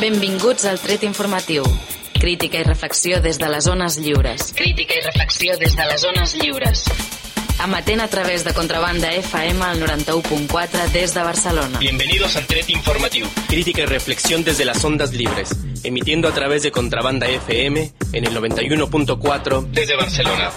Benvinguts al Tret Informatiu. Crítica i reflexió des de les zones lliures. Crítica i reflexió des de les zones lliures. Amatent a través de Contrabanda FM al 91.4 des de Barcelona. Bienvenidos al Tret Informativo. Crítica y reflexión desde las ondas libres. Emitiendo a través de Contrabanda FM en el 91.4 desde Barcelona.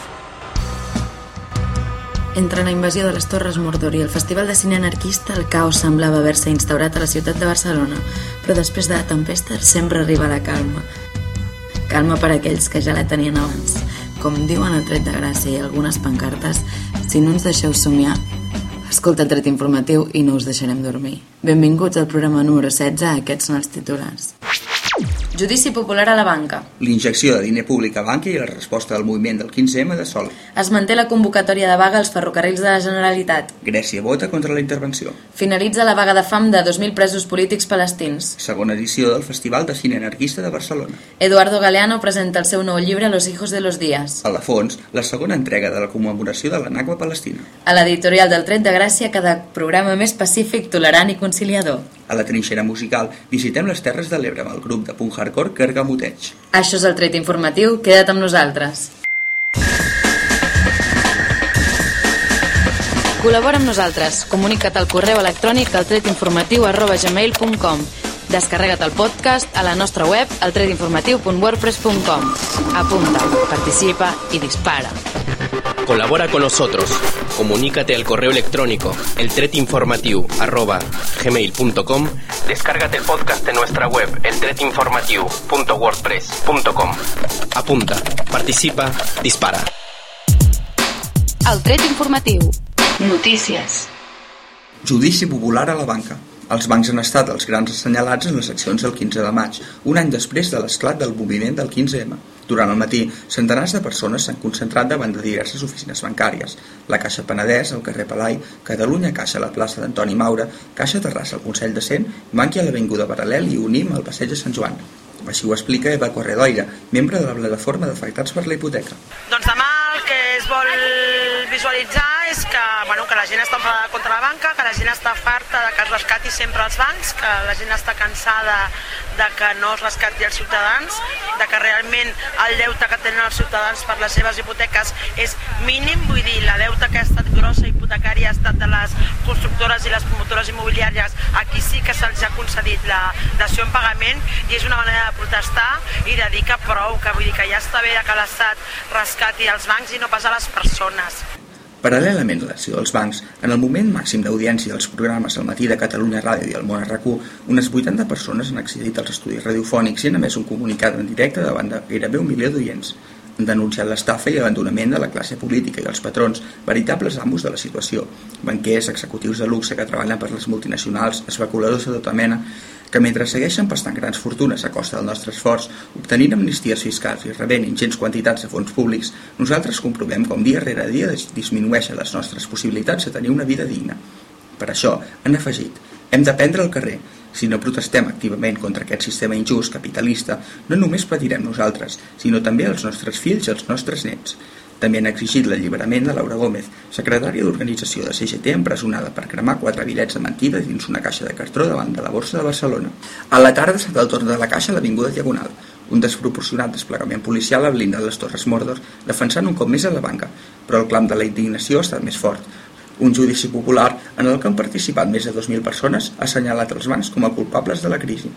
Entre la invasió de les Torres Mordor i el Festival de Cine Anarquista, el caos semblava haver-se instaurat a la ciutat de Barcelona, però després de la tempesta sempre arriba la calma. Calma per aquells que ja la tenien abans. Com diuen el tret de gràcia i algunes pancartes, si no ens deixeu somiar, escolta el tret informatiu i no us deixarem dormir. Benvinguts al programa número 16, aquests són els titulars. Judici popular a la banca. L'injecció de diner públic a banca i la resposta del moviment del 15M de Sol. Es manté la convocatòria de vaga als ferrocarrils de la Generalitat. Grècia vota contra la intervenció. Finalitza la vaga de fam de 2.000 presos polítics palestins. Segona edició del Festival de Cine Anarquista de Barcelona. Eduardo Galeano presenta el seu nou llibre Los hijos de los días. A la fons, la segona entrega de la commemoració de la Nagua Palestina. A l'editorial del Tret de Gràcia, cada programa més pacífic, tolerant i conciliador. A la trinxera musical, visitem les Terres de l'Ebre amb el grup de punk hardcore Cargamuteig. Això és el Tret Informatiu, queda't amb nosaltres. Col·labora amb nosaltres. Comunica't al correu electrònic al tretinformatiu arroba gmail.com Descarrega't el podcast a la nostra web altretinformatiu.wordpress.com Apunta, participa y dispara. Colabora con nosotros. Comunícate al correo electrónico eltretinformatiu arroba gmail.com Descárgate el podcast de nuestra web eltretinformatiu.wordpress.com Apunta, participa, dispara. El tret informatiu. Notícies. Judici popular a la banca. Els bancs han estat els grans assenyalats en les accions del 15 de maig, un any després de l'esclat del moviment del 15M. Durant el matí, centenars de persones s'han concentrat davant de diverses oficines bancàries. La Caixa Penedès, al carrer Palai, Catalunya Caixa a la plaça d'Antoni Maura, Caixa Terrassa al Consell de Cent, Banqui a l'Avinguda Paral·lel i Unim al Passeig de Sant Joan. Així ho explica Eva Corredoira, membre de la plataforma d'afectats per la hipoteca. Doncs demà el que es vol visualitzar és que, bueno, que la gent està enfadada contra la banca, que la gent està farta de que es rescati sempre els bancs, que la gent està cansada de que no es rescati els ciutadans, de que realment el deute que tenen els ciutadans per les seves hipoteques és mínim, vull dir, la deuta que ha estat grossa hipotecària ha estat de les constructores i les promotores immobiliàries, aquí sí que se'ls ha concedit la dació en pagament i és una manera de protestar i de dir que prou, que vull dir que ja està bé que l'Estat rescati els bancs i no pas a les persones. Paral·lelament a l'acció dels bancs, en el moment màxim d'audiència dels programes al matí de Catalunya Ràdio i el Món RQ, unes 80 persones han accedit als estudis radiofònics i han emès un comunicat en directe davant de gairebé un milió d'oients. Han denunciat l'estafa i abandonament de la classe política i els patrons, veritables amos de la situació, banquers, executius de luxe que treballen per les multinacionals, especuladors de tota mena, que mentre segueixen pastant grans fortunes a costa del nostre esforç, obtenint amnisties fiscals i rebent ingents quantitats de fons públics, nosaltres comprovem com dia rere dia disminueixen les nostres possibilitats de tenir una vida digna. Per això, han afegit, hem de prendre el carrer. Si no protestem activament contra aquest sistema injust, capitalista, no només patirem nosaltres, sinó també els nostres fills i els nostres nets. També han exigit l'alliberament de Laura Gómez, secretària d'organització de CGT empresonada per cremar quatre bitllets de mentida dins una caixa de cartró davant de la borsa de Barcelona. A la tarda s'ha del torn de la caixa a l'Avinguda Diagonal. Un desproporcionat desplegament policial ha blindat les Torres Mordor, defensant un cop més a la banca, però el clam de la indignació ha estat més fort. Un judici popular en el que han participat més de 2.000 persones ha assenyalat els bancs com a culpables de la crisi.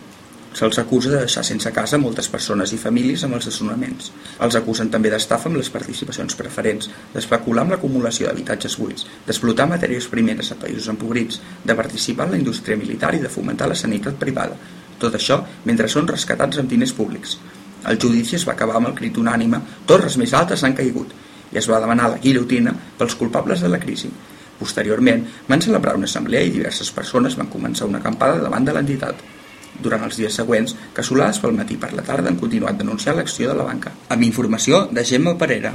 Se'ls acusa de deixar sense casa moltes persones i famílies amb els desnonaments. Els acusen també d'estafa amb les participacions preferents, d'especular amb l'acumulació d'habitatges buits, d'explotar matèries primeres a països empobrits, de participar en la indústria militar i de fomentar la sanitat privada. Tot això mentre són rescatats amb diners públics. El judici es va acabar amb el crit unànime «Torres més altes han caigut» i es va demanar la guillotina pels culpables de la crisi. Posteriorment, van celebrar una assemblea i diverses persones van començar una acampada davant de l'entitat. Durant els dies següents, cassolades pel matí per la tarda han continuat denunciant l'acció de la banca. Amb informació de Gemma Parera.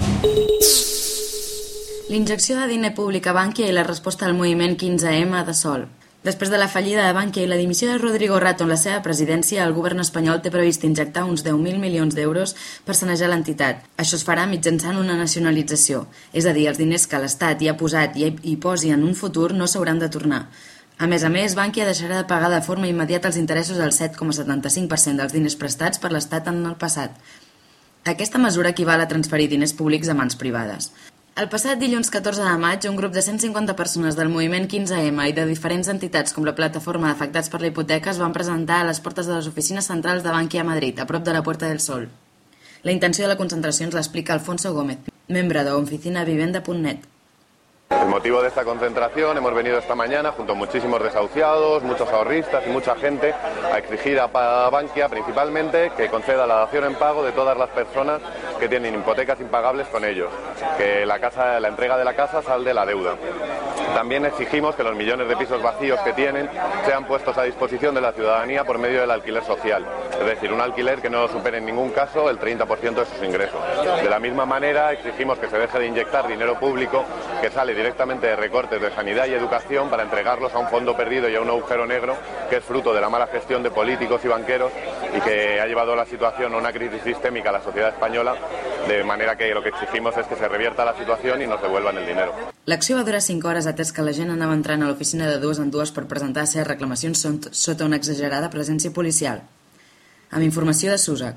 L'injecció de diner públic a Bànquia i la resposta al moviment 15M de Sol. Després de la fallida de Bankia i la dimissió de Rodrigo Rato en la seva presidència, el govern espanyol té previst injectar uns 10.000 milions d'euros per sanejar l'entitat. Això es farà mitjançant una nacionalització, és a dir, els diners que l'Estat hi ha posat i hi posi en un futur no s'hauran de tornar. A més a més, Bankia deixarà de pagar de forma immediata els interessos al 7,75% dels diners prestats per l'Estat en el passat. Aquesta mesura equival a transferir diners públics a mans privades. El passat dilluns 14 de maig, un grup de 150 persones del moviment 15M i de diferents entitats com la plataforma d'afectats per la hipoteca es van presentar a les portes de les oficines centrals de Bankia a Madrid, a prop de la Puerta del Sol. La intenció de la concentració ens l'explica Alfonso Gómez, membre de oficinavivenda.net. El motivo de esta concentración, hemos venido esta mañana junto a muchísimos desahuciados, muchos ahorristas y mucha gente a exigir a Bankia principalmente que conceda la dación en pago de todas las personas que tienen hipotecas impagables con ellos, que la, casa, la entrega de la casa sal de la deuda. También exigimos que los millones de pisos vacíos que tienen sean puestos a disposición de la ciudadanía por medio del alquiler social, es decir, un alquiler que no supere en ningún caso el 30% de sus ingresos. De la misma manera, exigimos que se deje de inyectar dinero público que sale directamente de recortes de sanidad y educación para entregarlos a un fondo perdido y a un agujero negro que es fruto de la mala gestión de políticos y banqueros y que ha llevado la situación a una crisis sistémica a la sociedad española, de manera que lo que exigimos es que se revierta la situación y nos devuelvan el dinero. L'acció va durar 5 hores atès que la gent anava entrant a l'oficina de dues en dues per presentar les reclamacions sota una exagerada presència policial. Amb informació de Susac.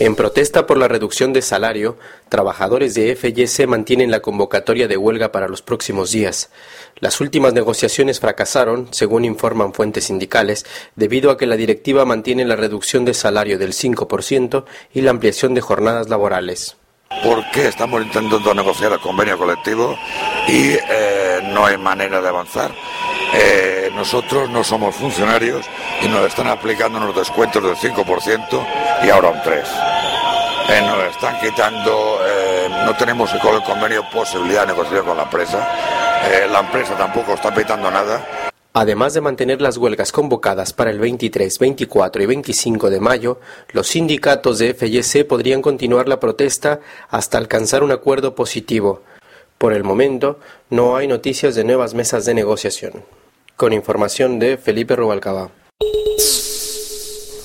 En protesta por la reducción de salario, trabajadores de FYC mantienen la convocatoria de huelga para los próximos días. Las últimas negociaciones fracasaron, según informan fuentes sindicales, debido a que la directiva mantiene la reducción de salario del 5% y la ampliación de jornadas laborales. ¿Por qué estamos intentando negociar el convenio colectivo y eh, no hay manera de avanzar? Eh, nosotros no somos funcionarios y nos están aplicando unos descuentos del 5% y ahora un 3%. Eh, nos están quitando, eh, no tenemos con el convenio posibilidad de negociar con la empresa, eh, la empresa tampoco está pitando nada. Además de mantener las huelgas convocadas para el 23, 24 y 25 de mayo, los sindicatos de FYC podrían continuar la protesta hasta alcanzar un acuerdo positivo. Por el momento, no hay noticias de nuevas mesas de negociación. Con información de Felipe Rubalcaba.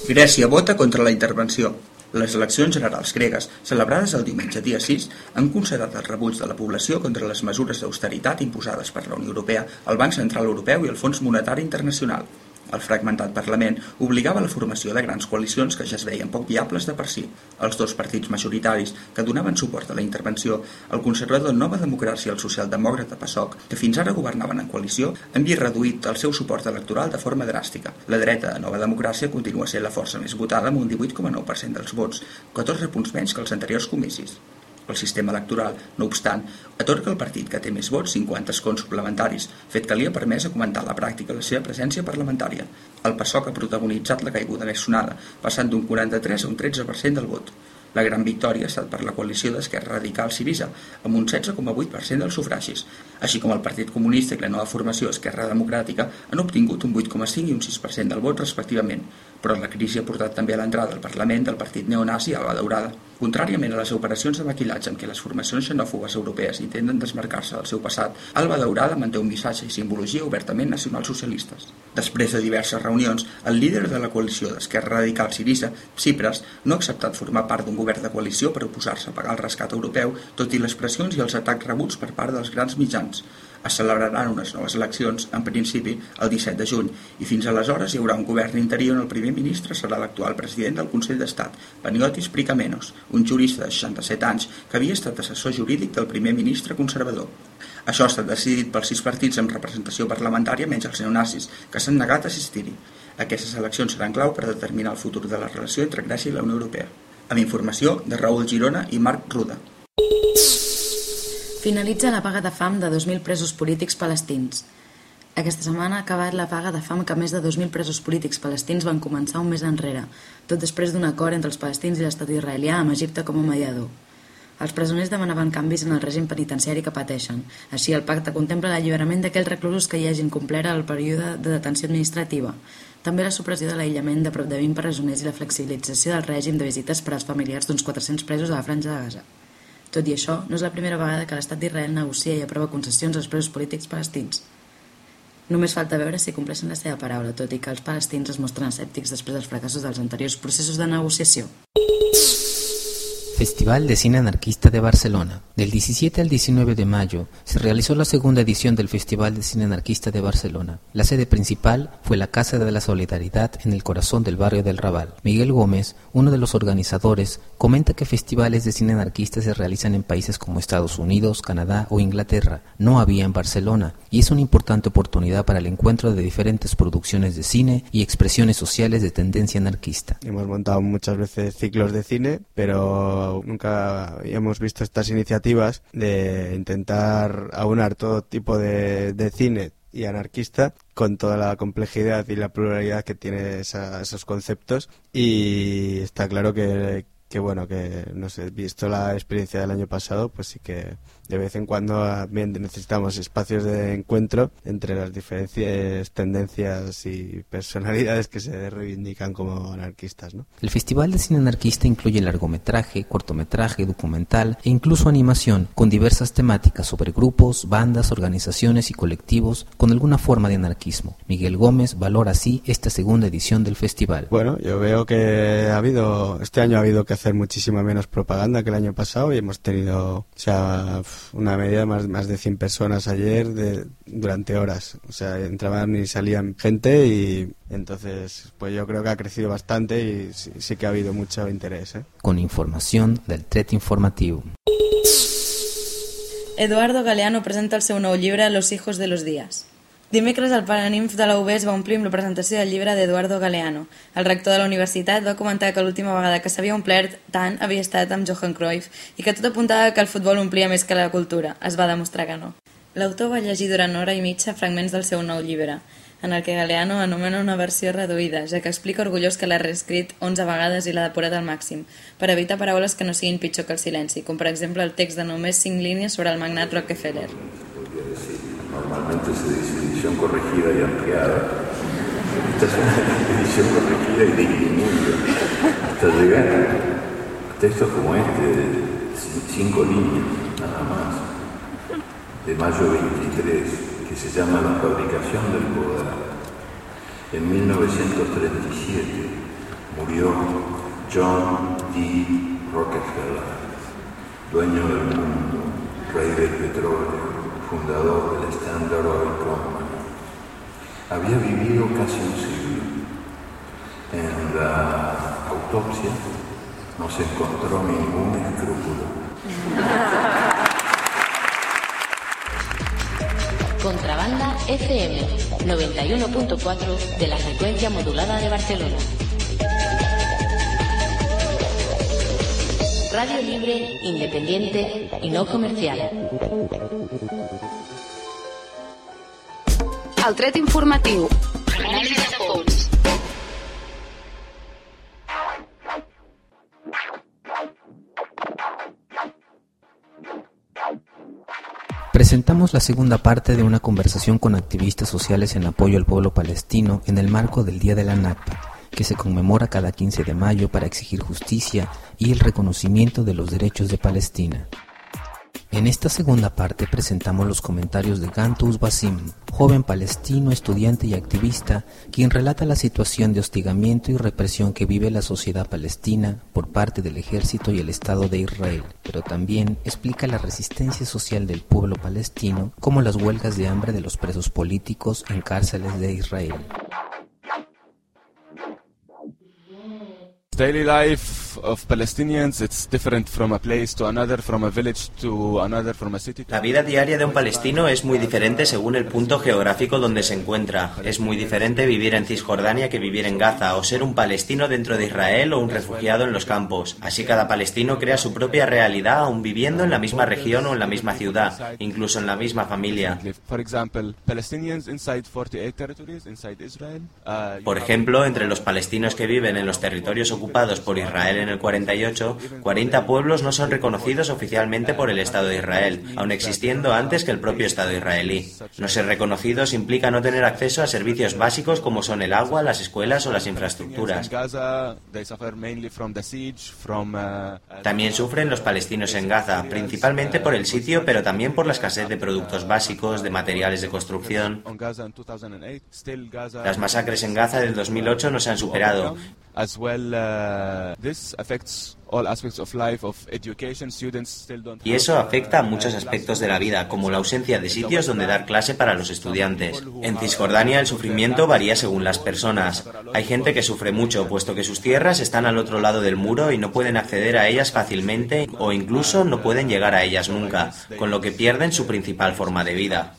Grècia vota contra la intervenció. Les eleccions generals gregues, celebrades el diumenge dia 6, han considerat el rebuig de la població contra les mesures d'austeritat imposades per la Unió Europea, el Banc Central Europeu i el Fons Monetari Internacional. El fragmentat Parlament obligava la formació de grans coalicions que ja es veien poc viables de per si. Els dos partits majoritaris que donaven suport a la intervenció, el conservador Nova Democràcia i el socialdemòcrata PASOK, que fins ara governaven en coalició, han vist reduït el seu suport electoral de forma dràstica. La dreta de Nova Democràcia continua sent la força més votada amb un 18,9% dels vots, 14 punts menys que els anteriors comicis. El sistema electoral, no obstant, atorga al partit que té més vots 50 escons suplementaris, fet que li ha permès augmentar la pràctica la seva presència parlamentària. El PASOK ha protagonitzat la caiguda més sonada, passant d'un 43 a un 13% del vot. La gran victòria ha estat per la coalició d'Esquerra Radical Sirisa, amb un 16,8% dels sufragis, així com el Partit Comunista i la nova formació Esquerra Democràtica han obtingut un 8,5 i un 6% del vot respectivament, però la crisi ha portat també a l'entrada al Parlament del partit neonazi Alba Daurada. Contràriament a les operacions de maquillatge amb què les formacions xenòfobes europees intenten desmarcar-se del seu passat, Alba Daurada manté un missatge i simbologia obertament nacionalsocialistes. Després de diverses reunions, el líder de la coalició d'Esquerra Radical Sirisa, Cipras, no ha acceptat formar part d'un govern de coalició per oposar-se a pagar el rescat europeu, tot i les pressions i els atacs rebuts per part dels grans mitjans es celebraran unes noves eleccions, en principi, el 17 de juny, i fins aleshores hi haurà un govern interior on el primer ministre serà l'actual president del Consell d'Estat, Paniotis Pricamenos, un jurista de 67 anys que havia estat assessor jurídic del primer ministre conservador. Això ha estat decidit pels sis partits amb representació parlamentària menys els neonazis, que s'han negat a assistir-hi. Aquestes eleccions seran clau per determinar el futur de la relació entre Grècia i la Unió Europea. Amb informació de Raül Girona i Marc Ruda. Finalitza la vaga de fam de 2.000 presos polítics palestins. Aquesta setmana ha acabat la vaga de fam que més de 2.000 presos polítics palestins van començar un mes enrere, tot després d'un acord entre els palestins i l'estat israelià amb Egipte com a mediador. Els presoners demanaven canvis en el règim penitenciari que pateixen. Així, el pacte contempla l'alliberament d'aquells reclusos que hi hagin complert el període de detenció administrativa, també la supressió de l'aïllament de prop de 20 presoners i la flexibilització del règim de visites per als familiars d'uns 400 presos a la franja de Gaza. Tot i això, no és la primera vegada que l'estat d'Israel negocia i aprova concessions als presos polítics palestins. Només falta veure si compleixen la seva paraula, tot i que els palestins es mostren escèptics després dels fracassos dels anteriors processos de negociació. Festival de Cine Anarquista de Barcelona. Del 17 al 19 de mayo se realizó la segunda edición del Festival de Cine Anarquista de Barcelona. La sede principal fue la Casa de la Solidaridad en el corazón del barrio del Raval. Miguel Gómez, uno de los organizadores, comenta que festivales de cine anarquista se realizan en países como Estados Unidos, Canadá o Inglaterra. No había en Barcelona y es una importante oportunidad para el encuentro de diferentes producciones de cine y expresiones sociales de tendencia anarquista. Hemos montado muchas veces ciclos de cine, pero nunca hemos visto estas iniciativas de intentar aunar todo tipo de, cine y anarquista con toda la complejidad y la pluralidad que tiene esos conceptos. Y está claro que, que bueno que no sé visto la experiencia del año pasado pues sí que de vez en cuando también necesitamos espacios de encuentro entre las diferentes tendencias y personalidades que se reivindican como anarquistas. ¿no? El Festival de Cine Anarquista incluye largometraje, cortometraje, documental e incluso animación con diversas temáticas sobre grupos, bandas, organizaciones y colectivos con alguna forma de anarquismo. Miguel Gómez valora así esta segunda edición del festival. Bueno, yo veo que ha habido, este año ha habido que hacer muchísima menos propaganda que el año pasado y hemos tenido, o sea, una medida de más, más de 100 personas ayer de, durante horas. O sea, entraban y salían gente y entonces pues yo creo que ha crecido bastante y sí, que ha habido mucho interés. ¿eh? Con información del Tret Informativo. Eduardo Galeano presenta el seu nou llibre Los hijos de los días. Dimecres el Paraninf de la UB es va omplir amb la presentació del llibre d'Eduardo Galeano. El rector de la universitat va comentar que l'última vegada que s'havia omplert tant havia estat amb Johan Cruyff i que tot apuntava que el futbol omplia més que la cultura. Es va demostrar que no. L'autor va llegir durant hora i mitja fragments del seu nou llibre, en el que Galeano anomena una versió reduïda, ja que explica orgullós que l'ha reescrit 11 vegades i l'ha depurat al màxim, per evitar paraules que no siguin pitjor que el silenci, com per exemple el text de només 5 línies sobre el magnat Rockefeller. Normalmente se dice edición corregida y ampliada. Esta es una edición corregida y disminuida hasta llegar a textos como este, de cinco líneas, nada más, de mayo 23, que se llama La fabricación del poder. En 1937 murió John D. Rockefeller, dueño del mundo, rey del petróleo, fundador del Standard Oil Company. Había vivido casi un siglo. En la autopsia no se encontró ningún escrúpulo. Contrabanda FM 91.4 de la frecuencia modulada de Barcelona. Radio libre, independiente y no comercial. El tret informatiu. Presentamos la segunda parte de una conversación con activistas sociales en apoyo al pueblo palestino en el marco del Día de la Nakba que se conmemora cada 15 de mayo para exigir justicia y el reconocimiento de los derechos de Palestina. En esta segunda parte presentamos los comentarios de Gantus Basim, joven palestino, estudiante y activista, quien relata la situación de hostigamiento y represión que vive la sociedad palestina por parte del ejército y el Estado de Israel, pero también explica la resistencia social del pueblo palestino, como las huelgas de hambre de los presos políticos en cárceles de Israel. Daily life of Palestinians, it's different from a place to another, from a village to another, from a city. La vida diaria de un palestino es muy diferente según el punto geográfico donde se encuentra. Es muy diferente vivir en Cisjordania que vivir en Gaza, o ser un palestino dentro de Israel o un refugiado en los campos. Así cada palestino crea su propia realidad aun viviendo en la misma región o en la misma ciudad, incluso en la misma familia. Por ejemplo, entre los palestinos que viven en los territorios ocupados ocupados por Israel en el 48, 40 pueblos no son reconocidos oficialmente por el Estado de Israel, aun existiendo antes que el propio Estado israelí. No ser reconocidos implica no tener acceso a servicios básicos como son el agua, las escuelas o las infraestructuras. También sufren los palestinos en Gaza, principalmente por el sitio, pero también por la escasez de productos básicos, de materiales de construcción. Las masacres en Gaza del 2008 no se han superado as well uh, this affects all aspects of life of education students still don't Y eso afecta a muchos aspectos de la vida, como la ausencia de sitios donde dar clase para los estudiantes. En Cisjordania el sufrimiento varía según las personas. Hay gente que sufre mucho, puesto que sus tierras están al otro lado del muro y no pueden acceder a ellas fácilmente o incluso no pueden llegar a ellas nunca, con lo que pierden su principal forma de vida.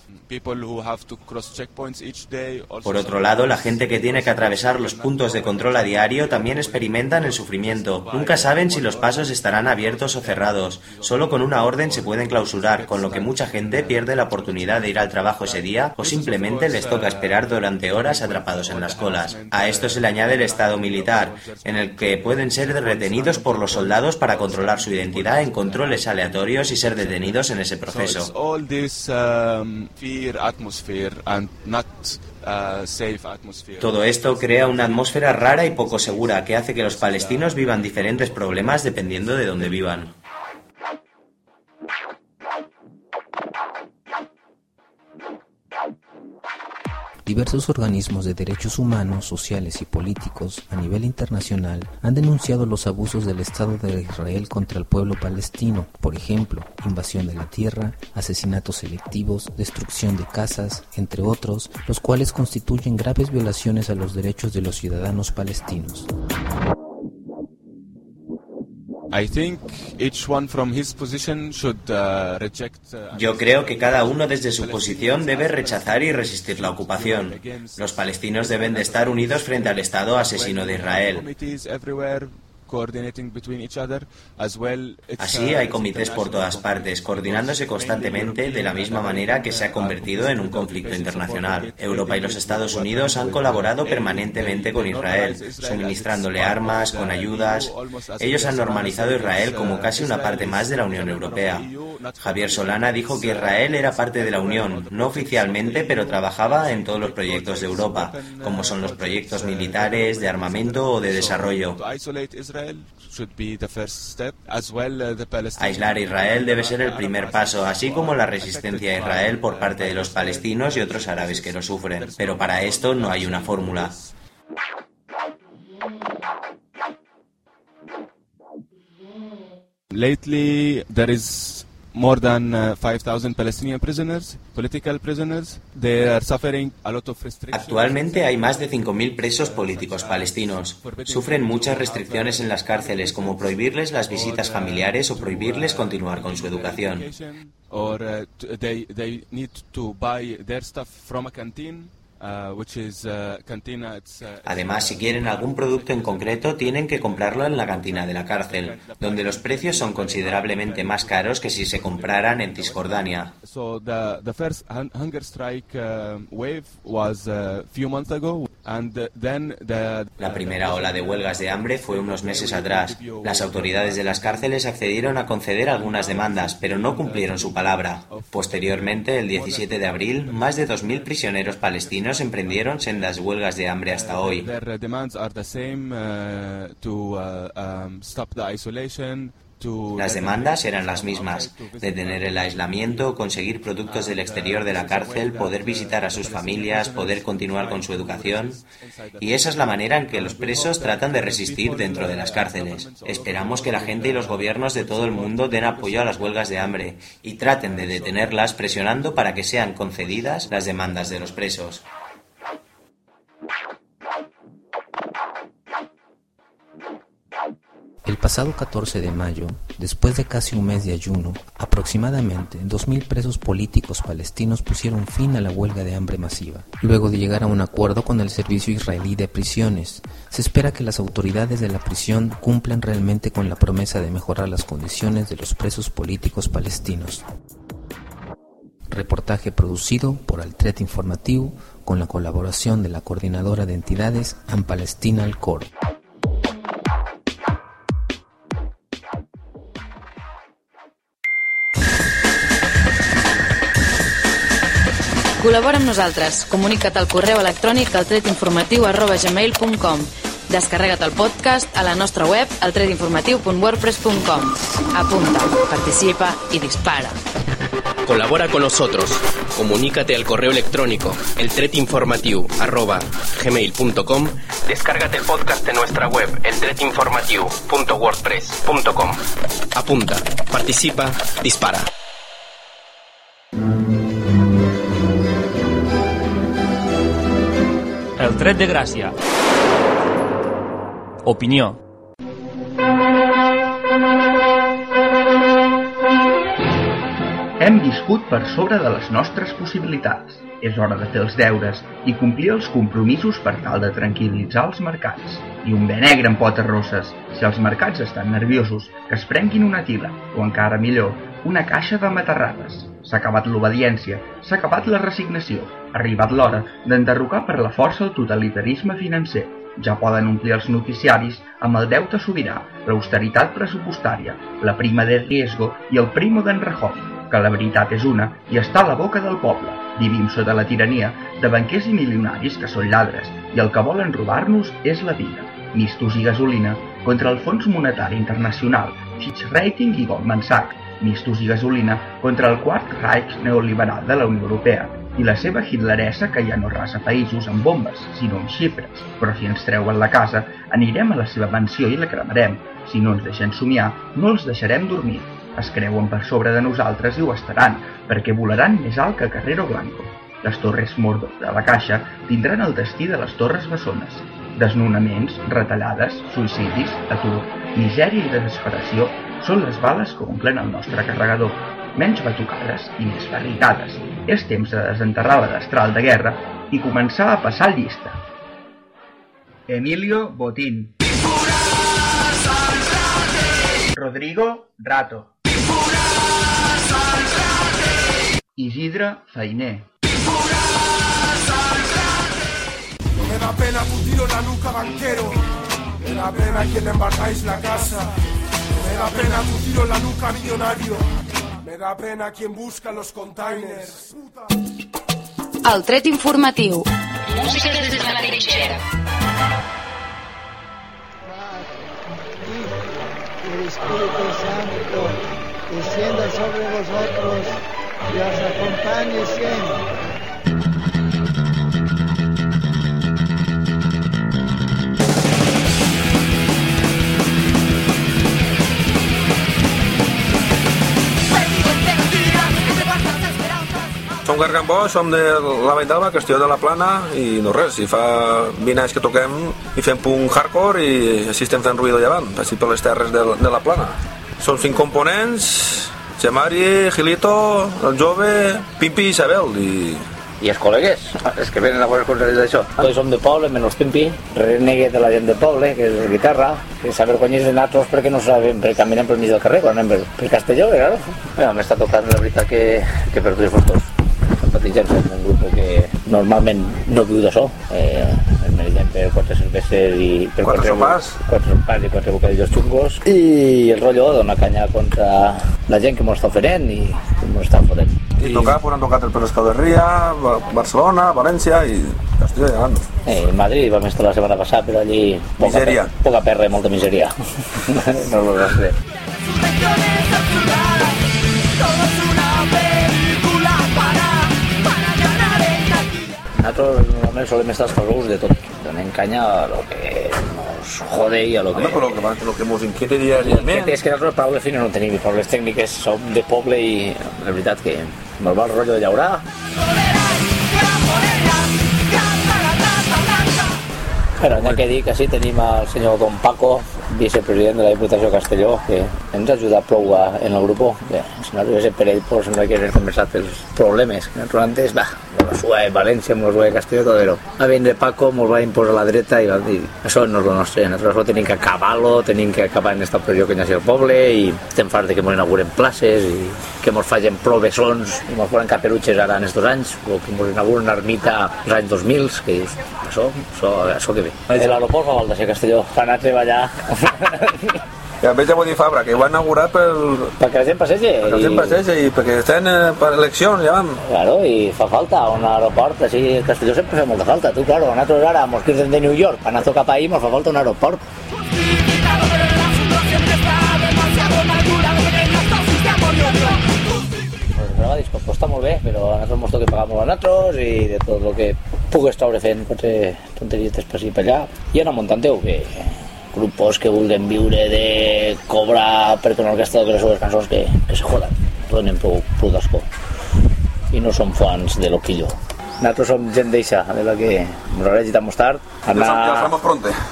Por otro lado, la gente que tiene que atravesar los puntos de control a diario también experimentan el sufrimiento. Nunca saben si los pasos estarán abiertos o cerrados. Solo con una orden se pueden clausurar, con lo que mucha gente pierde la oportunidad de ir al trabajo ese día o simplemente les toca esperar durante horas atrapados en las colas. A esto se le añade el estado militar, en el que pueden ser retenidos por los soldados para controlar su identidad en controles aleatorios y ser detenidos en ese proceso. Uh. Todo esto crea una atmósfera rara y poco segura que hace que los palestinos vivan diferentes problemas dependiendo de dónde vivan. Diversos organismos de derechos humanos, sociales y políticos a nivel internacional han denunciado los abusos del Estado de Israel contra el pueblo palestino, por ejemplo, invasión de la tierra, asesinatos selectivos, destrucción de casas, entre otros, los cuales constituyen graves violaciones a los derechos de los ciudadanos palestinos. Yo creo que cada uno desde su posición debe rechazar y resistir la ocupación. Los palestinos deben de estar unidos frente al Estado asesino de Israel. Committees everywhere coordinating between each other as well. It's, Así uh, hay comités por todas partes, coordinándose constantemente de la misma manera que se ha convertido en un conflicto internacional. Europa y los Estados Unidos han colaborado permanentemente con Israel, suministrándole armas, con ayudas. Ellos han normalizado a Israel como casi una parte más de la Unión Europea. Javier Solana dijo que Israel era parte de la Unión, no oficialmente, pero trabajaba en todos los proyectos de Europa, como son los proyectos militares, de armamento o de desarrollo. To isolate Israel should be the first step, as well uh, the Palestinians. Aislar a Israel debe ser el primer paso, así como la resistencia a Israel por parte de los palestinos y otros árabes que lo sufren. Pero para esto no hay una fórmula. Lately, there is more than uh, 5,000 Palestinian prisoners, political prisoners. They are suffering a lot of restrictions. Actualmente hay más de 5.000 presos políticos palestinos. Sufren muchas restricciones en las cárceles, como prohibirles las visitas familiares o prohibirles continuar con su educación. Or uh, they, they need to buy their stuff from a canteen, uh, uh, uh, Además, si quieren algún producto en concreto, tienen que comprarlo en la cantina de la cárcel, donde los precios son considerablemente más caros que si se compraran en Cisjordania. La primera ola de huelgas de hambre fue unos meses atrás. Las autoridades de las cárceles accedieron a conceder algunas demandas, pero no cumplieron su palabra. Posteriormente, el 17 de abril, más de 2.000 prisioneros palestinos emprendieron sendas huelgas de hambre hasta hoy. Las demandas eran las mismas, detener el aislamiento, conseguir productos del exterior de la cárcel, poder visitar a sus familias, poder continuar con su educación. Y esa es la manera en que los presos tratan de resistir dentro de las cárceles. Esperamos que la gente y los gobiernos de todo el mundo den apoyo a las huelgas de hambre y traten de detenerlas presionando para que sean concedidas las demandas de los presos. El pasado 14 de mayo, después de casi un mes de ayuno, aproximadamente 2.000 presos políticos palestinos pusieron fin a la huelga de hambre masiva. Luego de llegar a un acuerdo con el Servicio Israelí de Prisiones, se espera que las autoridades de la prisión cumplan realmente con la promesa de mejorar las condiciones de los presos políticos palestinos. Reportaje producido por Altret Informativo con la colaboración de la Coordinadora de Entidades AN Palestina al Col·labora amb nosaltres. Comunica't al correu electrònic altretinformatiu arroba gmail.com Descarrega't el podcast a la nostra web altretinformatiu.wordpress.com Apunta, participa i dispara. Colabora con nosotros. Comunícate al correo electrónico eltretinformatiu@gmail.com. Descárgate el podcast de nuestra web eltretinformatiu.wordpress.com. Apunta, participa, dispara. El tret de gràcia. Opinió. Hem viscut per sobre de les nostres possibilitats. És hora de fer els deures i complir els compromisos per tal de tranquil·litzar els mercats. I un bé negre en potes rosses. Si els mercats estan nerviosos, que es prenguin una tila, o encara millor, una caixa de matarrades. S'ha acabat l'obediència, s'ha acabat la resignació. Ha arribat l'hora d'enderrocar per la força el totalitarisme financer. Ja poden omplir els noticiaris amb el deute sobirà, l'austeritat pressupostària, la prima de riesgo i el primo d'en Rajoy, que la veritat és una i està a la boca del poble. Vivim sota la tirania de banquers i milionaris que són lladres i el que volen robar-nos és la vida. Mistos i gasolina contra el Fons Monetari Internacional, Fitch Rating i Goldman Sachs. Mistos i gasolina contra el quart Reich neoliberal de la Unió Europea i la seva hitleresa que ja no rasa països amb bombes, sinó amb xifres. Però si ens treuen la casa, anirem a la seva mansió i la cremarem. Si no ens deixen somiar, no els deixarem dormir. Es creuen per sobre de nosaltres i ho estaran, perquè volaran més alt que Carrero Blanco. Les torres Mordor de la Caixa tindran el destí de les torres bessones. Desnonaments, retallades, suïcidis, atur, misèria i desesperació són les bales que omplen el nostre carregador. Menys batucades i més barricades. És temps de desenterrar la destral de guerra i començar a passar llista. Emilio Botín Rodrigo Rato Isidre Fainé. Me da pena tu tiro en la nuca banquero. Me da pena quien embargáis la casa. Me da pena tu tiro en la nuca millonario. Me da pena quien busca los containers. El tret informatiu. Música des de la trinxera. el Espíritu Santo descienda sobre vosotros y os acompañe siempre. Som Gargambó, som de la Vall d'Alba, Castelló de la Plana i no res, i fa 20 anys que toquem i fem punt hardcore i així estem fent ruïdo llevant, així per les terres de, de la Plana. Són cinc components, Gemari, Gilito, el jove, Pimpi i Isabel i i els col·legues, els que venen a veure coses d'això. Tots som de poble, menys Pimpi, renegue de la gent de poble, que és la guitarra, que s'avergonyeix de nosaltres perquè no sabem, perquè caminem pel mig del carrer, quan anem per, per Castelló, claro. Bueno, m'està tocant la veritat que, que per tots simpatitzants som un grup que normalment no viu d'això, eh, ens mereixem per quatre cerveses i per Quatre sopars. quatre sopars i quatre bocadillos xungos i el rotllo dona canya contra la gent que m'ho està oferent i que m'ho està fotent. I tocar, pues han tocat el Escalderria, Ba- Barcelona, València i de Llevant. Eh, en Madrid vam estar la setmana passada, però allí... Poca Misèria. per- Poca perra i molta misèria. no lo sé. Nosaltres normalment solem estar carrous de tot. Donem canya a lo que nos jode i a lo que... Home, però lo que, va- lo que mos inquieta diàriament... És que nosaltres paraules fines no tenim, paraules tècniques som de poble i la veritat que me'l va el rotllo de llaurar. Però n'hi ha que dir que sí tenim el senyor Don Paco, vicepresident de la Diputació de Castelló, que ens ajuda prou a, en el grup. Que si no arribés per ell, pues, no hagués conversat els problemes. Que nosaltres antes, va, la sua de València, amb la sua de Castelló, tot era. A vindre Paco, ens va imposar la dreta i va dir, això no és el nostre, nosaltres això tenim que acabar-lo, tenim que acabar en esta pressió que hi ha al poble i estem farts de que ens inauguren places i que ens facin provessons i ens foren caperutxes ara en estos anys o que ens inauguren una ermita als anys 2000 que dius, això, això, això que ve. L'aeroport fa falta ser Castelló, per anar a treballar I a veig a Botifabra, que ho va inaugurar per... perquè la gent passegi perquè la gent passegi i perquè estan eh, per eleccions, ja van. Claro, i fa falta un aeroport, així Castelló sempre fa molta falta. Tu, claro, nosaltres ara mos quedem de New York, per anar a tocar per ahí mos fa falta un aeroport. Pues està molt bé, però a nosaltres ens toca pagar molt a nosaltres i de tot el que pugues treure fent tonterietes per aquí per allà. I anar muntant-ho, que grupos que vulguin viure de cobrar perquè una orquestra toqui les seves cançons que, que se jodan, donen prou, prou d'asco i no som fans de loquillo. Nosaltres som gent d'eixa, de la que ens haurà llegit molt tard, anar,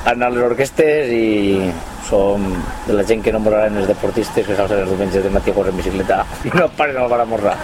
anar a les orquestes i som de la gent que no moraran els deportistes que s'alcen els diumenges de matí a córrer en bicicleta i no paren al bar a morrar.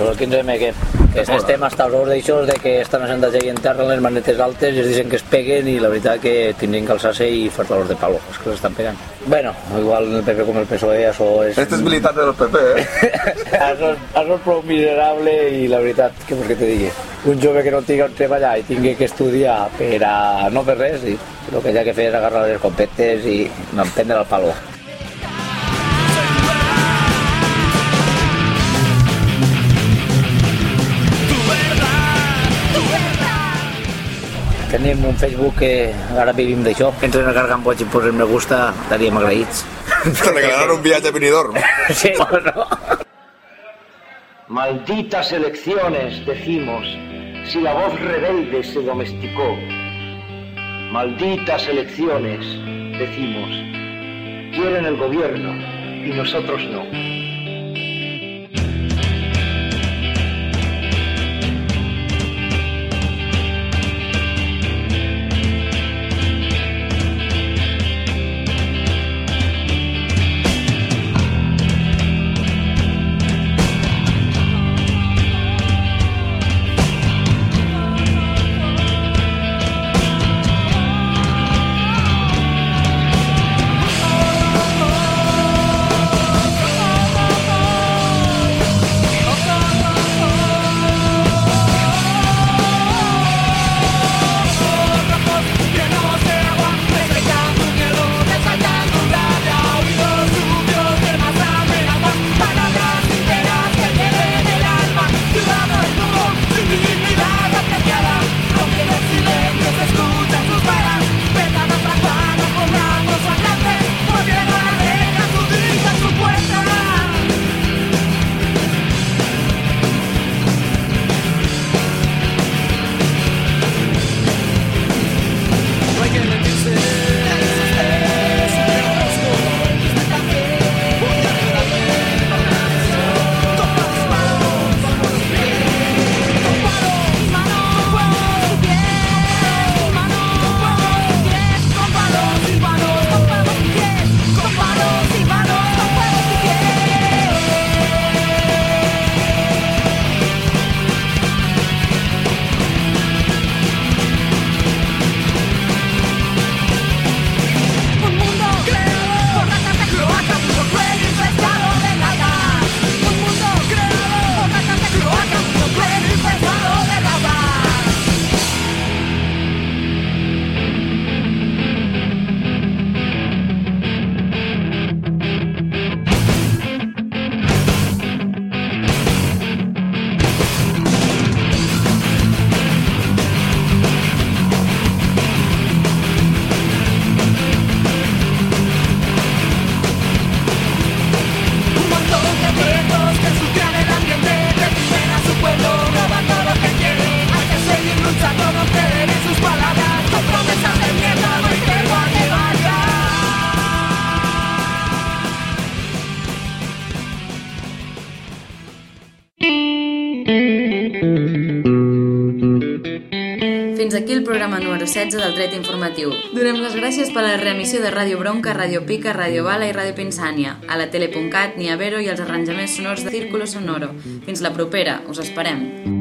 Però el 15M que, que estem hasta els ous d'aixòs de que estan a Santa Gei en terra les manetes altes i es dicen que es peguen i la veritat que tindrien que alçar-se i fer los de palo, és que l'estan pegant. Bueno, igual el PP com el PSOE, això és... Este es militar del PP, eh? això, és- això és prou miserable i la veritat, què vols que te digui? Un jove que no tingui on treballar i tingui que estudiar per a no fer res, i el que ha que fer és agarrar les escopetes i no prendre el palo. Tenim un Facebook que ara vivim d'això. Entren a Gargan Boig i posem me gusta, estaríem agraïts. Te regalaron un viaje a Benidorm. Sí, bueno. Malditas elecciones, decimos, si la voz rebelde se domesticó. Malditas elecciones, decimos, quieren el gobierno y nosotros no. 16 del Dret Informatiu. Donem les gràcies per la reemissió de Ràdio Bronca, Ràdio Pica, Ràdio Bala i Ràdio Pinsània, a la tele.cat, Niavero i els arranjaments sonors de Círculo Sonoro. Fins la propera, us esperem.